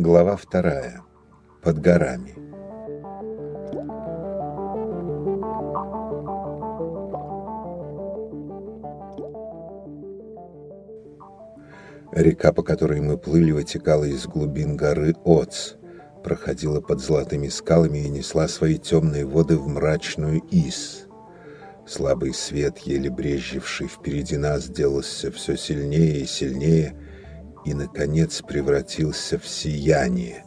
Глава вторая. Под горами. Река, по которой мы плыли, вытекала из глубин горы Оц, проходила под золотыми скалами и несла свои темные воды в мрачную Ис. Слабый свет, еле брезживший впереди нас, сделался все сильнее и сильнее, и, наконец, превратился в сияние.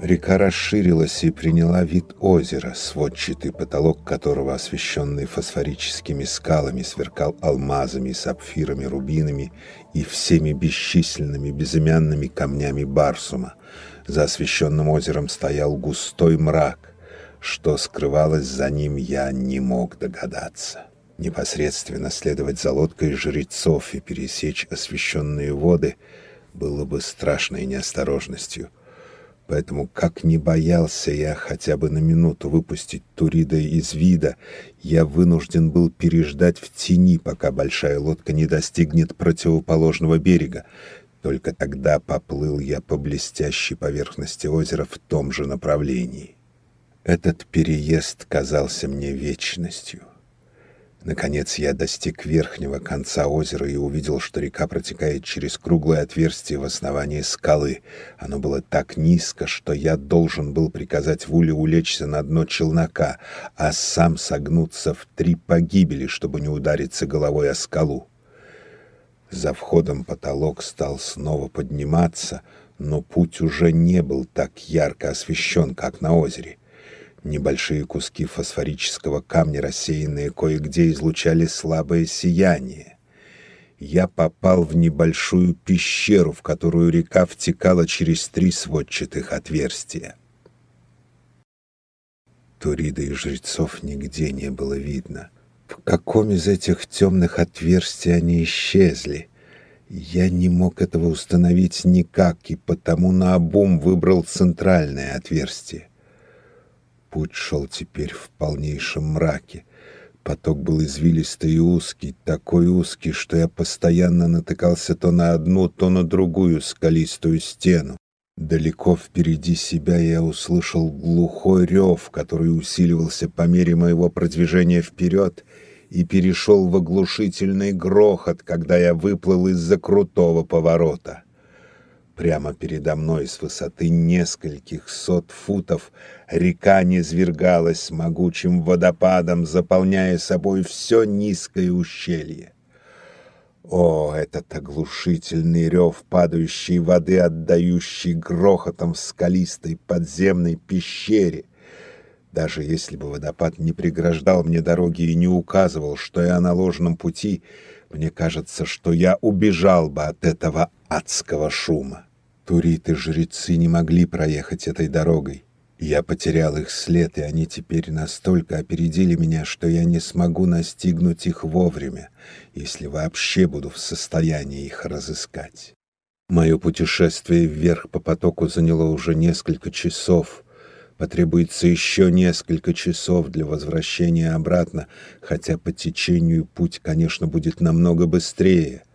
Река расширилась и приняла вид озера, сводчатый потолок которого, освещенный фосфорическими скалами, сверкал алмазами, сапфирами, рубинами и всеми бесчисленными безымянными камнями барсума. За освещенным озером стоял густой мрак. Что скрывалось за ним, я не мог догадаться. Непосредственно следовать за лодкой жрецов и пересечь освещенные воды было бы страшной неосторожностью — Поэтому, как не боялся я хотя бы на минуту выпустить Турида из вида, я вынужден был переждать в тени, пока большая лодка не достигнет противоположного берега. Только тогда поплыл я по блестящей поверхности озера в том же направлении. Этот переезд казался мне вечностью. Наконец я достиг верхнего конца озера и увидел, что река протекает через круглое отверстие в основании скалы. Оно было так низко, что я должен был приказать Вуле улечься на дно челнока, а сам согнуться в три погибели, чтобы не удариться головой о скалу. За входом потолок стал снова подниматься, но путь уже не был так ярко освещен, как на озере. Небольшие куски фосфорического камня, рассеянные кое-где, излучали слабое сияние. Я попал в небольшую пещеру, в которую река втекала через три сводчатых отверстия. Турида и жрецов нигде не было видно. В каком из этих темных отверстий они исчезли? Я не мог этого установить никак, и потому наобум выбрал центральное отверстие. Путь шел теперь в полнейшем мраке. Поток был извилистый и узкий, такой узкий, что я постоянно натыкался то на одну, то на другую скалистую стену. Далеко впереди себя я услышал глухой рев, который усиливался по мере моего продвижения вперед и перешел в оглушительный грохот, когда я выплыл из-за крутого поворота. Прямо передо мной с высоты нескольких сот футов река низвергалась могучим водопадом, заполняя собой все низкое ущелье. О, этот оглушительный рев падающей воды, отдающий грохотом в скалистой подземной пещере! Даже если бы водопад не преграждал мне дороги и не указывал, что я на ложном пути, мне кажется, что я убежал бы от этого адского шума. Туриты-жрецы не могли проехать этой дорогой. Я потерял их след, и они теперь настолько опередили меня, что я не смогу настигнуть их вовремя, если вообще буду в состоянии их разыскать. Мое путешествие вверх по потоку заняло уже несколько часов. Потребуется еще несколько часов для возвращения обратно, хотя по течению путь, конечно, будет намного быстрее —